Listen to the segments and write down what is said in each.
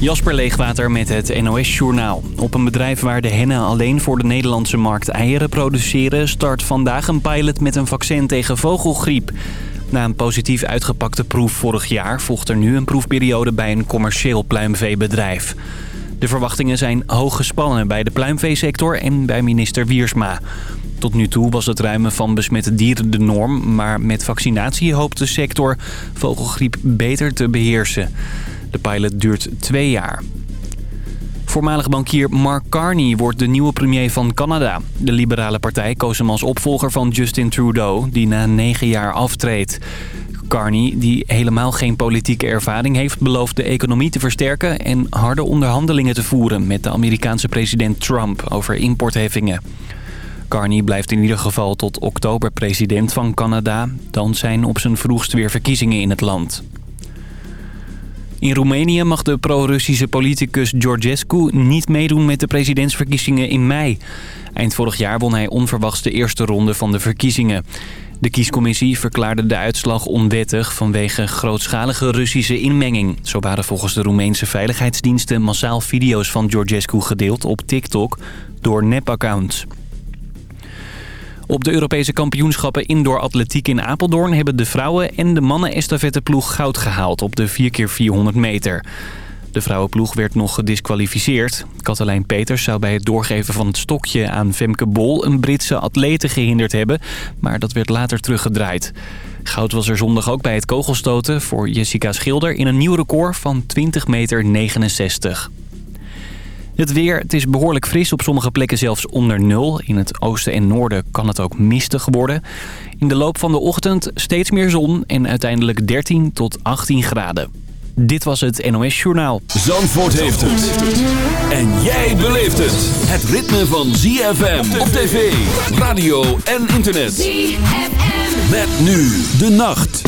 Jasper Leegwater met het NOS Journaal. Op een bedrijf waar de hennen alleen voor de Nederlandse markt eieren produceren... start vandaag een pilot met een vaccin tegen vogelgriep. Na een positief uitgepakte proef vorig jaar... volgt er nu een proefperiode bij een commercieel pluimveebedrijf. De verwachtingen zijn hoog gespannen bij de pluimveesector en bij minister Wiersma. Tot nu toe was het ruimen van besmette dieren de norm... maar met vaccinatie hoopt de sector vogelgriep beter te beheersen. De pilot duurt twee jaar. Voormalig bankier Mark Carney wordt de nieuwe premier van Canada. De liberale partij koos hem als opvolger van Justin Trudeau, die na negen jaar aftreedt. Carney, die helemaal geen politieke ervaring heeft... belooft de economie te versterken en harde onderhandelingen te voeren... met de Amerikaanse president Trump over importheffingen. Carney blijft in ieder geval tot oktober president van Canada. Dan zijn op zijn vroegst weer verkiezingen in het land. In Roemenië mag de pro-Russische politicus Georgescu niet meedoen met de presidentsverkiezingen in mei. Eind vorig jaar won hij onverwachts de eerste ronde van de verkiezingen. De kiescommissie verklaarde de uitslag onwettig vanwege grootschalige Russische inmenging. Zo waren volgens de Roemeense veiligheidsdiensten massaal video's van Georgescu gedeeld op TikTok door nepaccounts. Op de Europese kampioenschappen indoor atletiek in Apeldoorn... hebben de vrouwen en de mannen estafetteploeg goud gehaald op de 4x400 meter. De vrouwenploeg werd nog gedisqualificeerd. Katelijn Peters zou bij het doorgeven van het stokje aan Femke Bol... een Britse atlete gehinderd hebben, maar dat werd later teruggedraaid. Goud was er zondag ook bij het kogelstoten voor Jessica Schilder... in een nieuw record van 20 meter 69. Het weer, het is behoorlijk fris, op sommige plekken zelfs onder nul. In het oosten en noorden kan het ook mistig worden. In de loop van de ochtend steeds meer zon en uiteindelijk 13 tot 18 graden. Dit was het NOS Journaal. Zandvoort heeft het. En jij beleeft het. Het ritme van ZFM op tv, radio en internet. ZFM. Met nu de nacht.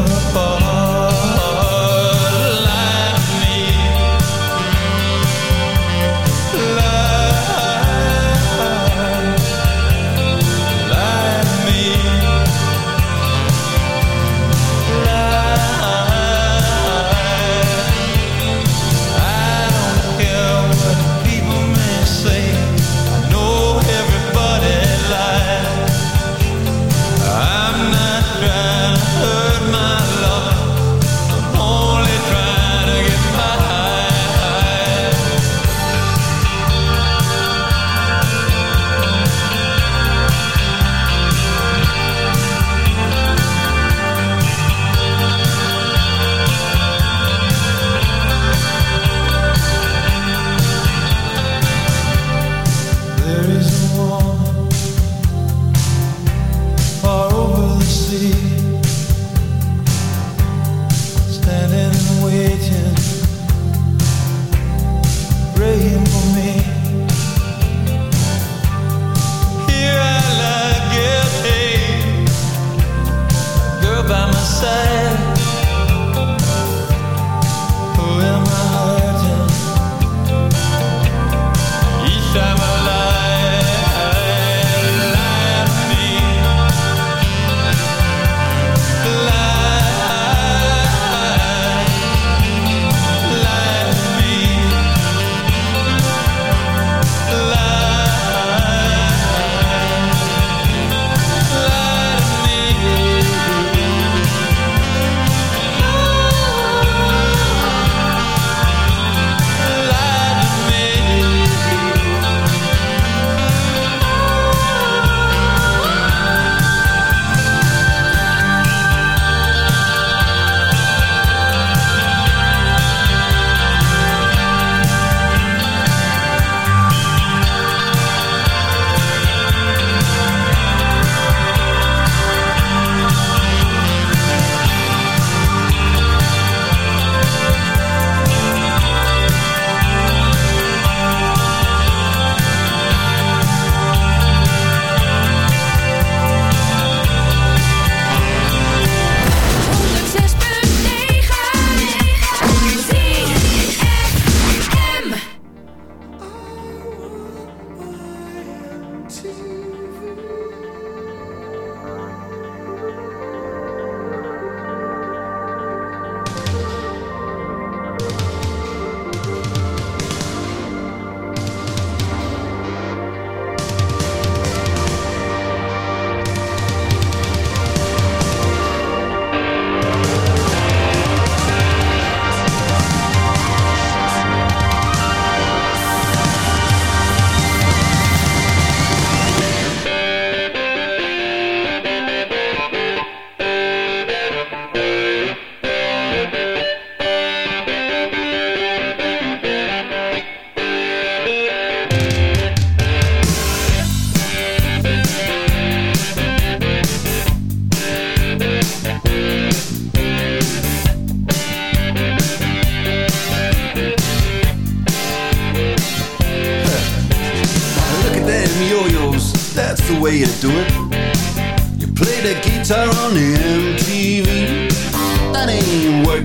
love above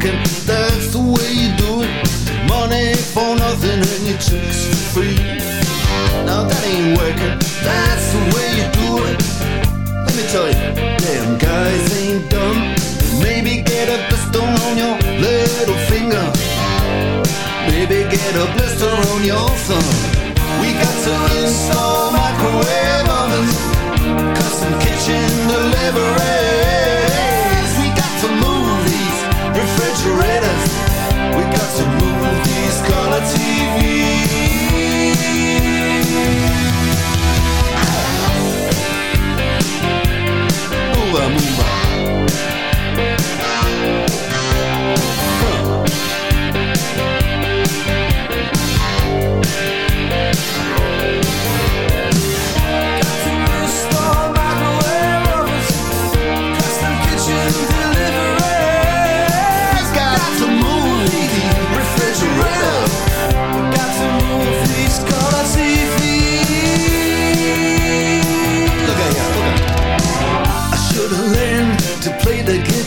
thinking that's the way you do it. Money for nothing and your chicks for free. Now that ain't working, that's the way you do it. Let me tell you, damn guys ain't dumb. Maybe get a pistol on your little finger. Maybe get a blister on your thumb. We got to install microwave ovens, custom kitchen TV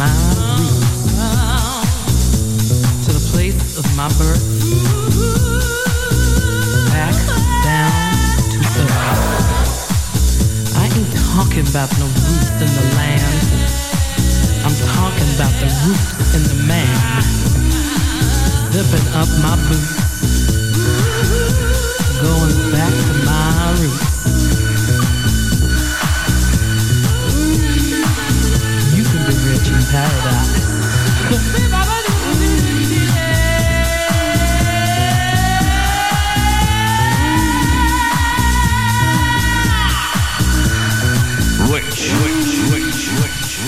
to the place of my birth. Back down to. I ain't talking about no roots in the land. I'm talking about the roots in the man. Zipping up my boots. Going back to my roots. Rich, rich, rich, rich,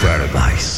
paradise.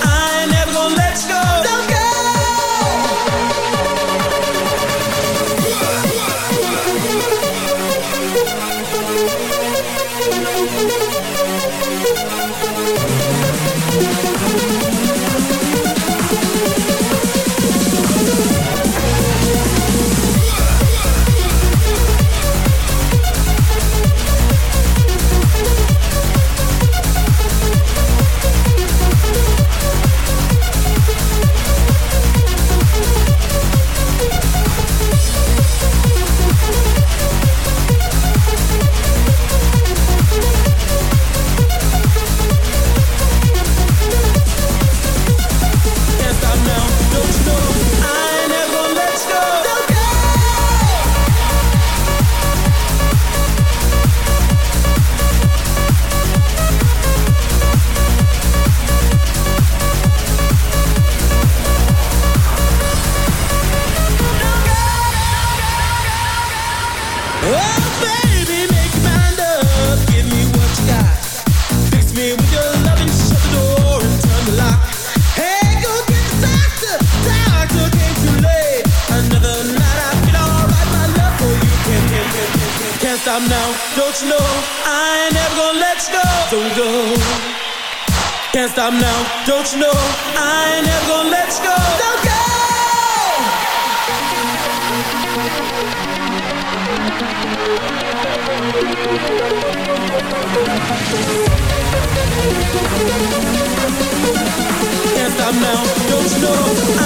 now. Don't know.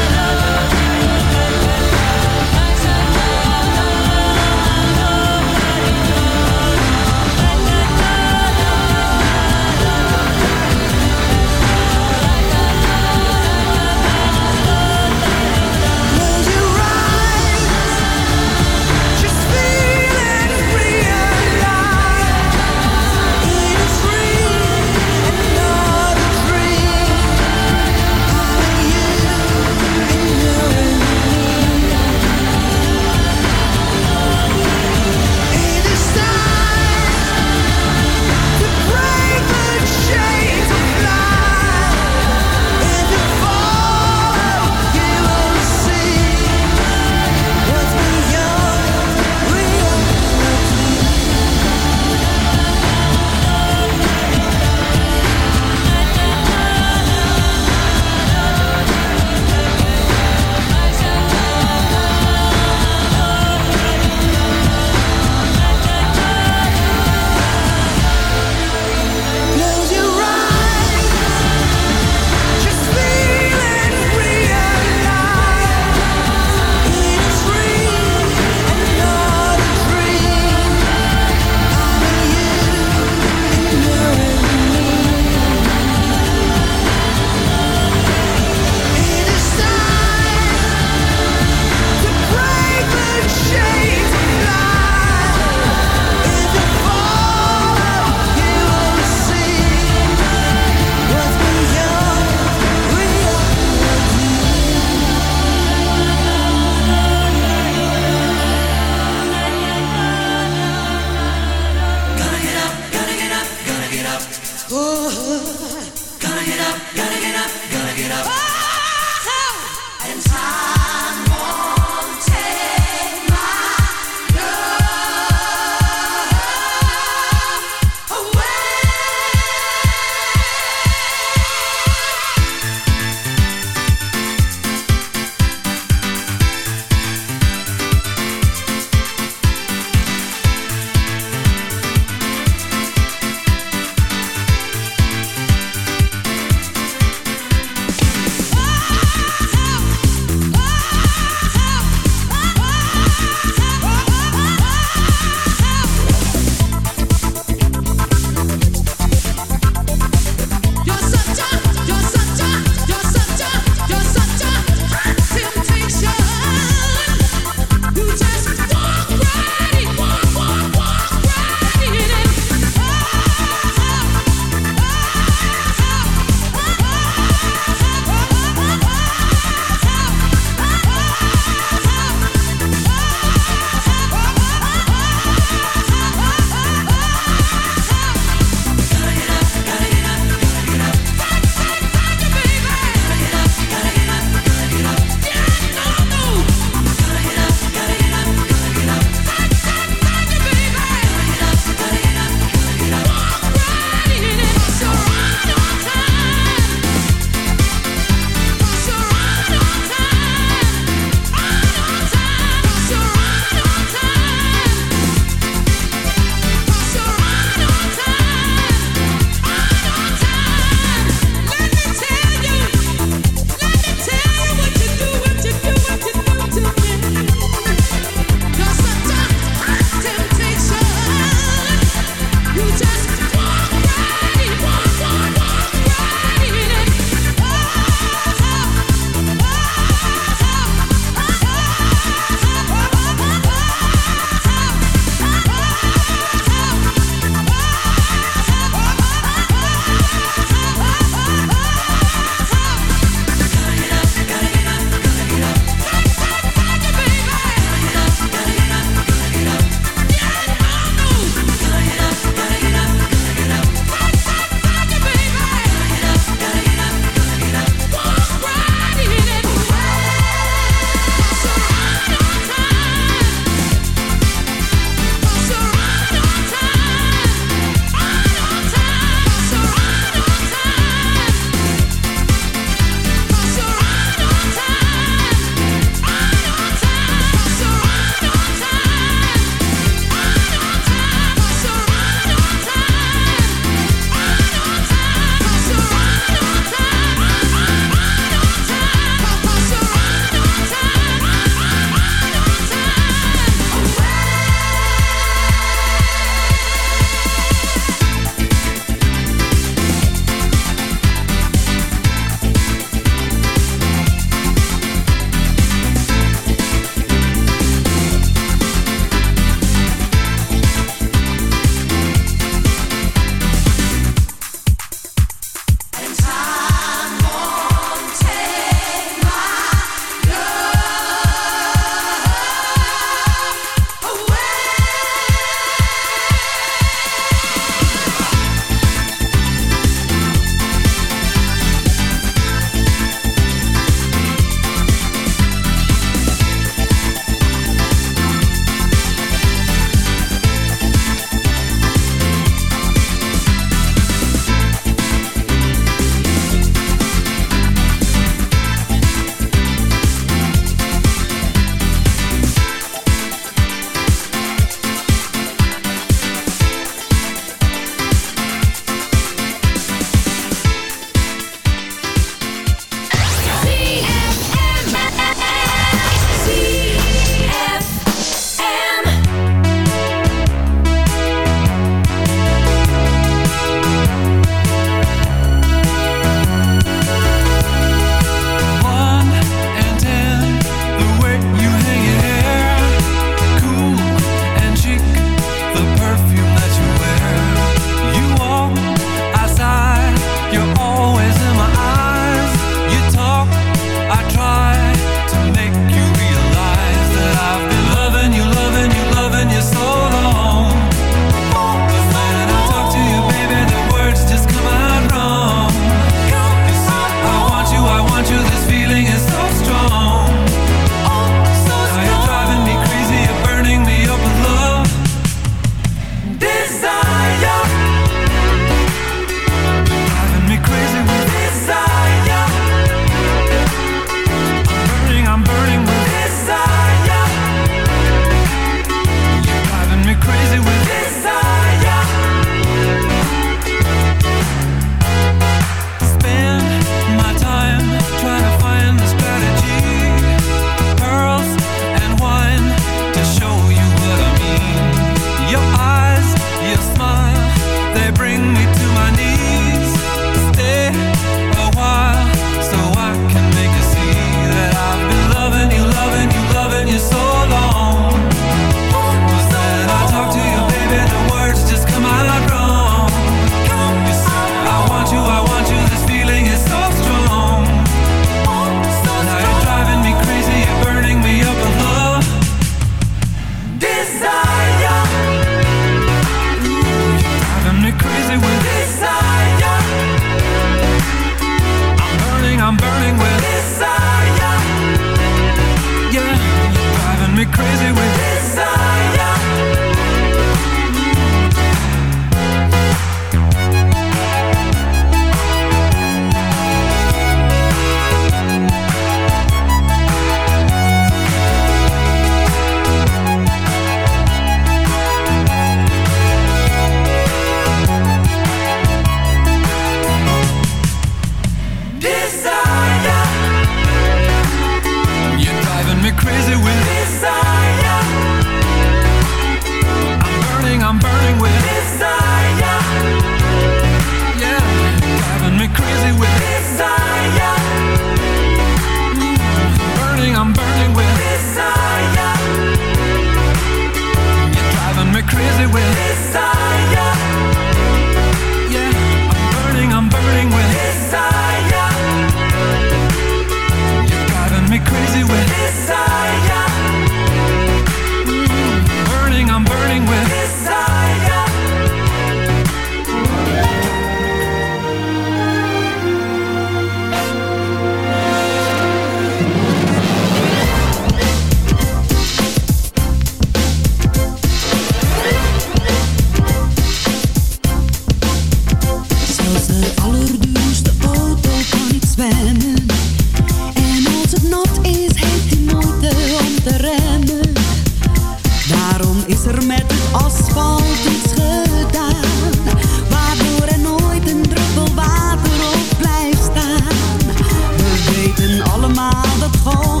smile that falls